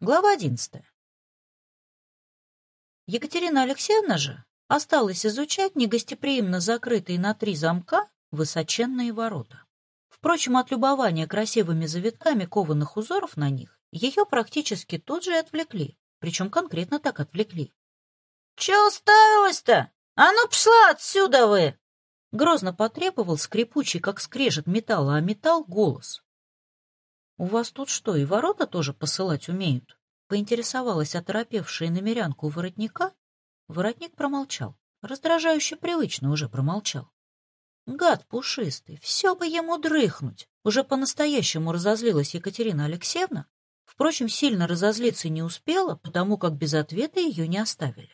Глава одиннадцатая. Екатерина Алексеевна же осталась изучать негостеприимно закрытые на три замка высоченные ворота. Впрочем, от любования красивыми завитками кованых узоров на них ее практически тут же отвлекли, причем конкретно так отвлекли. — Че уставилась-то? А ну пшла отсюда вы! Грозно потребовал скрипучий, как скрежет металла а металл, голос. — У вас тут что, и ворота тоже посылать умеют? Поинтересовалась оторопевшая намерянка у воротника. Воротник промолчал. Раздражающе привычно уже промолчал. Гад пушистый, все бы ему дрыхнуть. Уже по-настоящему разозлилась Екатерина Алексеевна. Впрочем, сильно разозлиться не успела, потому как без ответа ее не оставили.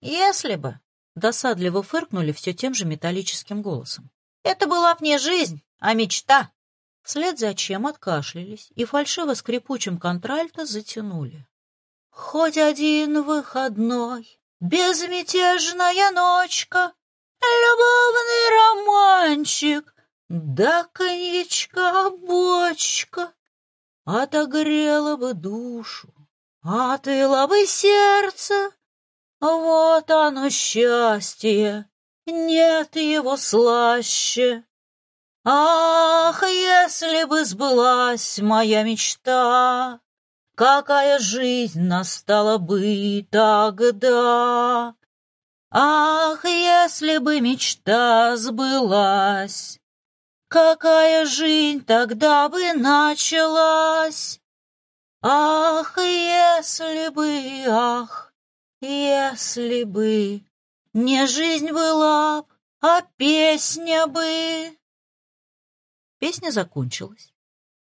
«Если бы!» — досадливо фыркнули все тем же металлическим голосом. «Это была б не жизнь, а мечта!» Вслед за чем откашлялись и фальшиво-скрипучим контральто затянули. Хоть один выходной, безмятежная ночка, Любовный романчик, да коньячка бочка Отогрела бы душу, отвела бы сердце. Вот оно счастье, нет его слаще. Ах, если бы сбылась моя мечта, Какая жизнь настала бы тогда! Ах, если бы мечта сбылась, Какая жизнь тогда бы началась! Ах, если бы, ах, если бы Не жизнь была б, а песня бы. Песня закончилась.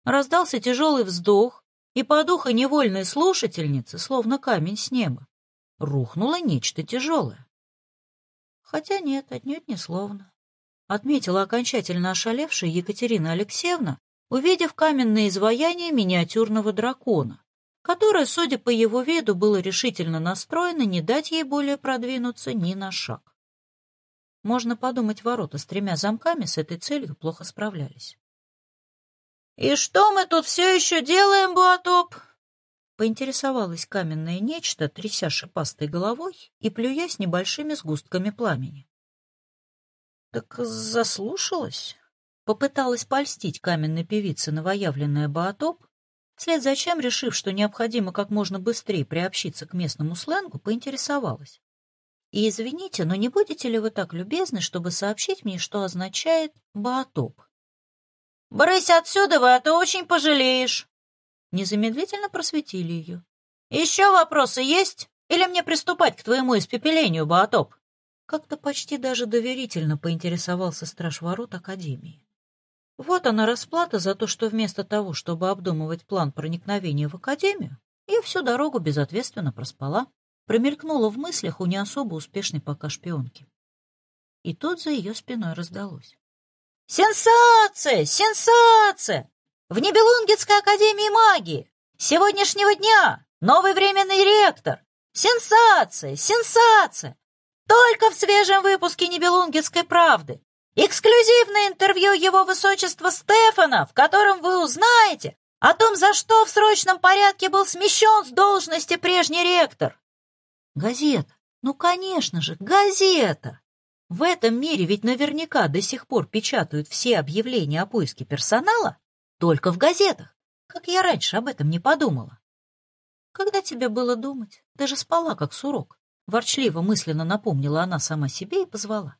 Раздался тяжелый вздох, и по духу невольной слушательницы, словно камень с неба, рухнуло нечто тяжелое. Хотя нет, отнюдь не словно. Отметила окончательно ошалевшая Екатерина Алексеевна, увидев каменное изваяние миниатюрного дракона, которое, судя по его виду, было решительно настроено не дать ей более продвинуться ни на шаг. Можно подумать, ворота с тремя замками с этой целью плохо справлялись. «И что мы тут все еще делаем, Буатоп?» Поинтересовалась каменное нечто, тряся шипастой головой и плюясь небольшими сгустками пламени. «Так заслушалась?» Попыталась польстить каменной певице новоявленная Баатоп, вслед за чем, решив, что необходимо как можно быстрее приобщиться к местному сленгу, поинтересовалась. «И извините, но не будете ли вы так любезны, чтобы сообщить мне, что означает Баатоп?» «Брысь отсюда а то очень пожалеешь!» Незамедлительно просветили ее. «Еще вопросы есть? Или мне приступать к твоему испепелению, Баатоп?» Как-то почти даже доверительно поинтересовался страж ворот Академии. Вот она расплата за то, что вместо того, чтобы обдумывать план проникновения в Академию, я всю дорогу безответственно проспала, промелькнула в мыслях у не особо успешной пока шпионки. И тут за ее спиной раздалось. Сенсация! Сенсация! В Небелунгетской академии магии! Сегодняшнего дня! Новый временный ректор! Сенсация! Сенсация! Только в свежем выпуске Небелунгетской правды! Эксклюзивное интервью его высочества Стефана, в котором вы узнаете о том, за что в срочном порядке был смещен с должности прежний ректор. Газета. Ну, конечно же, газета. В этом мире ведь наверняка до сих пор печатают все объявления о поиске персонала только в газетах. Как я раньше об этом не подумала. Когда тебе было думать? Ты же спала, как сурок. Ворчливо мысленно напомнила она сама себе и позвала.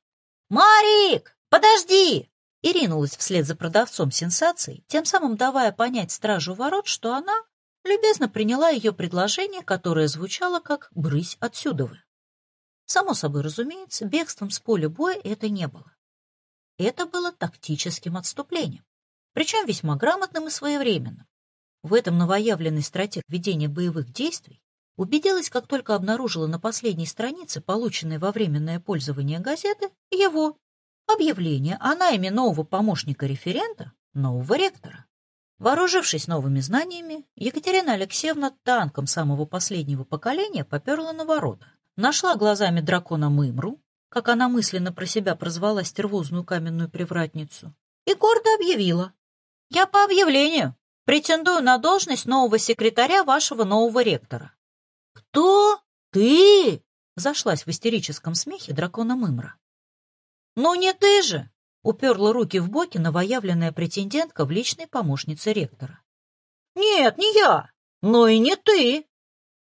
«Марик, подожди!» И ринулась вслед за продавцом сенсаций, тем самым давая понять стражу ворот, что она любезно приняла ее предложение, которое звучало как «брысь отсюда вы». Само собой разумеется, бегством с поля боя это не было. Это было тактическим отступлением, причем весьма грамотным и своевременным. В этом новоявленный стратег ведения боевых действий убедилась, как только обнаружила на последней странице, полученной во временное пользование газеты, его объявление о найме нового помощника-референта, нового ректора. Вооружившись новыми знаниями, Екатерина Алексеевна танком самого последнего поколения поперла на ворота, нашла глазами дракона Мымру, как она мысленно про себя прозвала стервозную каменную привратницу, и гордо объявила. «Я по объявлению. Претендую на должность нового секретаря вашего нового ректора». «Кто? Ты?» — зашлась в истерическом смехе дракона Мымра. «Ну не ты же!» — уперла руки в боки новоявленная претендентка в личной помощнице ректора. «Нет, не я, но и не ты!»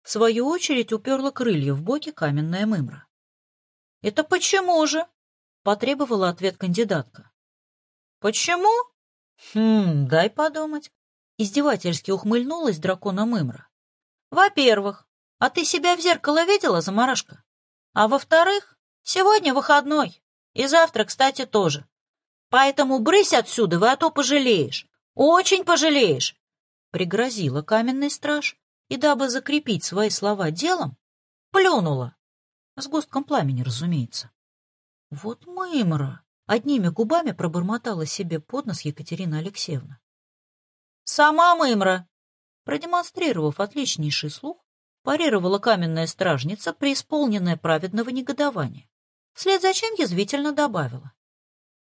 В свою очередь уперла крылья в боки каменная Мымра. «Это почему же?» — потребовала ответ кандидатка. «Почему?» «Хм, дай подумать». Издевательски ухмыльнулась дракона Мымра. «Во-первых, а ты себя в зеркало видела, заморашка? А во-вторых, сегодня выходной, и завтра, кстати, тоже. Поэтому брысь отсюда, вы а то пожалеешь. Очень пожалеешь!» Пригрозила каменный страж, и, дабы закрепить свои слова делом, плюнула. С густком пламени, разумеется. Вот мымра! Одними губами пробормотала себе под нос Екатерина Алексеевна. «Сама мымра!» Продемонстрировав отличнейший слух, парировала каменная стражница, преисполненная праведного негодования. Вслед за чем язвительно добавила.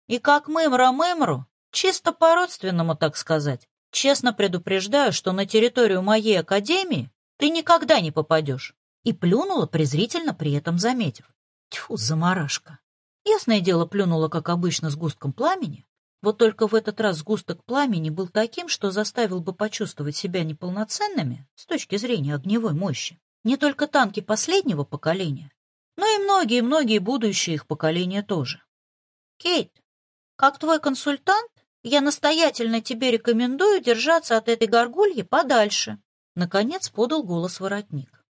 «И как мымра мымру, чисто по-родственному, так сказать, честно предупреждаю, что на территорию моей академии ты никогда не попадешь». И плюнула, презрительно при этом заметив. Тьфу, заморашка. Ясное дело, плюнула, как обычно, с густком пламени, вот только в этот раз сгусток пламени был таким, что заставил бы почувствовать себя неполноценными с точки зрения огневой мощи не только танки последнего поколения, но и многие-многие будущие их поколения тоже. Кейт, как твой консультант, я настоятельно тебе рекомендую держаться от этой горгульи подальше. Наконец подал голос воротник.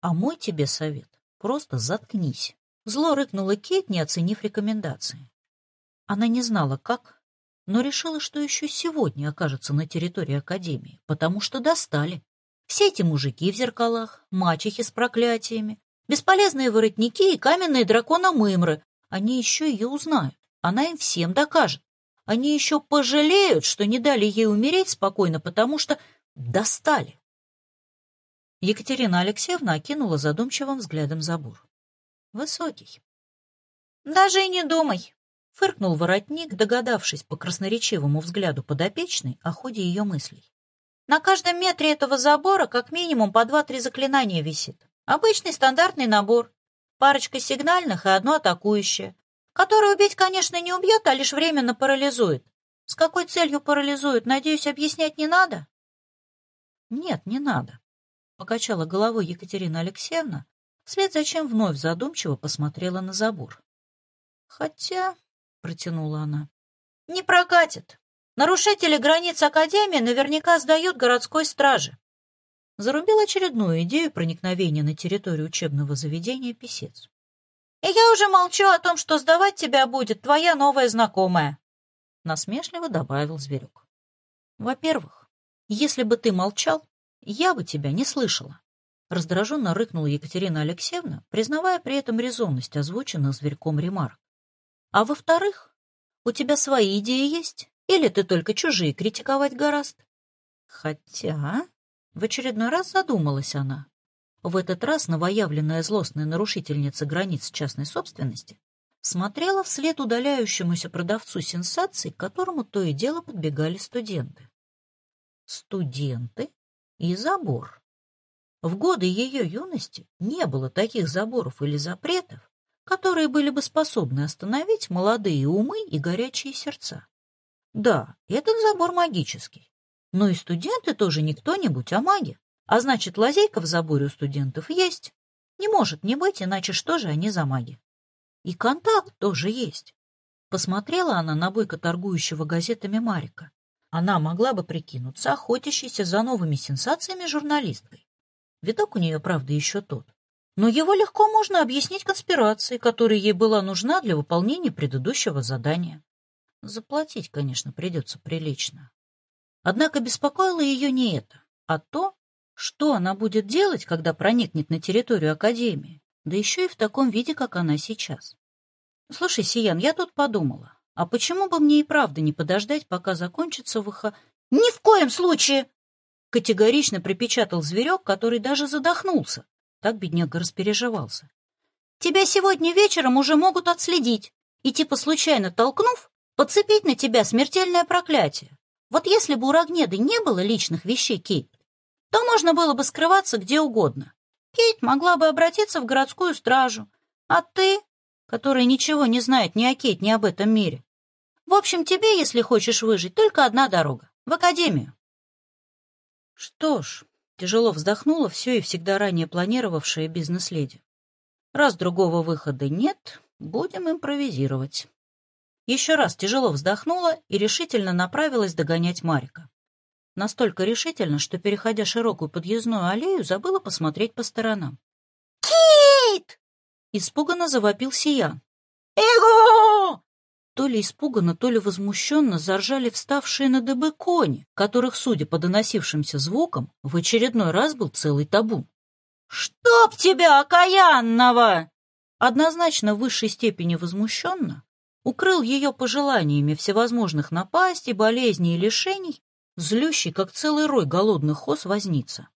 А мой тебе совет — просто заткнись. Зло рыкнула Кейт, не оценив рекомендации. Она не знала, как, но решила, что еще сегодня окажется на территории Академии, потому что достали. Все эти мужики в зеркалах, мачехи с проклятиями, бесполезные воротники и каменные дракона Мымры. Они еще ее узнают. Она им всем докажет. Они еще пожалеют, что не дали ей умереть спокойно, потому что достали. Екатерина Алексеевна окинула задумчивым взглядом забор. Высокий. «Даже и не думай», — фыркнул воротник, догадавшись по красноречивому взгляду подопечной о ходе ее мыслей. «На каждом метре этого забора как минимум по два-три заклинания висит. Обычный стандартный набор. Парочка сигнальных и одно атакующее, которое убить, конечно, не убьет, а лишь временно парализует. С какой целью парализует, надеюсь, объяснять не надо?» «Нет, не надо», — покачала головой Екатерина Алексеевна, вслед за чем вновь задумчиво посмотрела на забор. «Хотя...» — протянула она. «Не прокатит. Нарушители границ Академии наверняка сдают городской страже». Зарубил очередную идею проникновения на территорию учебного заведения писец. «И я уже молчу о том, что сдавать тебя будет твоя новая знакомая», — насмешливо добавил зверек. «Во-первых, если бы ты молчал, я бы тебя не слышала. Раздраженно рыкнула Екатерина Алексеевна, признавая при этом резонность озвученных зверьком ремарок. А во-вторых, у тебя свои идеи есть? Или ты только чужие критиковать гораст? Хотя... В очередной раз задумалась она. В этот раз новоявленная злостная нарушительница границ частной собственности смотрела вслед удаляющемуся продавцу сенсаций, к которому то и дело подбегали студенты. Студенты и забор. В годы ее юности не было таких заборов или запретов, которые были бы способны остановить молодые умы и горячие сердца. Да, этот забор магический, но и студенты тоже не кто-нибудь, а маги. А значит, лазейка в заборе у студентов есть. Не может не быть, иначе что же они за маги? И контакт тоже есть. Посмотрела она на бойко торгующего газетами Марика. Она могла бы прикинуться охотящейся за новыми сенсациями журналисткой. Видок у нее, правда, еще тот. Но его легко можно объяснить конспирацией, которая ей была нужна для выполнения предыдущего задания. Заплатить, конечно, придется прилично. Однако беспокоило ее не это, а то, что она будет делать, когда проникнет на территорию Академии, да еще и в таком виде, как она сейчас. Слушай, Сиян, я тут подумала, а почему бы мне и правда не подождать, пока закончится ВХ? Ни в коем случае! Категорично припечатал зверек, который даже задохнулся. Так бедняга распереживался. «Тебя сегодня вечером уже могут отследить и, типа случайно толкнув, подцепить на тебя смертельное проклятие. Вот если бы у Рогнеды не было личных вещей Кейт, то можно было бы скрываться где угодно. Кейт могла бы обратиться в городскую стражу, а ты, которая ничего не знает ни о Кейт, ни об этом мире. В общем, тебе, если хочешь выжить, только одна дорога — в академию. Что ж, тяжело вздохнула все и всегда ранее планировавшая бизнес-леди. Раз другого выхода нет, будем импровизировать. Еще раз тяжело вздохнула и решительно направилась догонять Марика. Настолько решительно, что, переходя широкую подъездную аллею, забыла посмотреть по сторонам. «Кейт!» — испуганно завопил Сиян. «Эго!» То ли испуганно, то ли возмущенно заржали вставшие на дыбы кони, которых, судя по доносившимся звукам, в очередной раз был целый табун. «Чтоб тебя, окаянного!» Однозначно в высшей степени возмущенно, укрыл ее пожеланиями всевозможных напастей, болезней и лишений, злющий, как целый рой голодных ос, возница.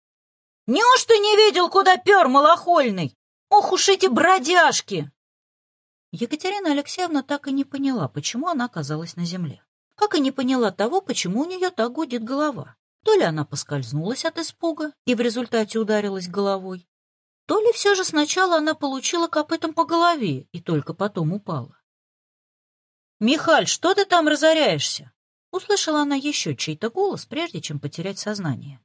«Неужто не видел, куда пер малохольный? Ох уж эти бродяжки!» Екатерина Алексеевна так и не поняла, почему она оказалась на земле. Как и не поняла того, почему у нее так гудит голова. То ли она поскользнулась от испуга и в результате ударилась головой, то ли все же сначала она получила копытом по голове и только потом упала. «Михаль, что ты там разоряешься?» Услышала она еще чей-то голос, прежде чем потерять сознание.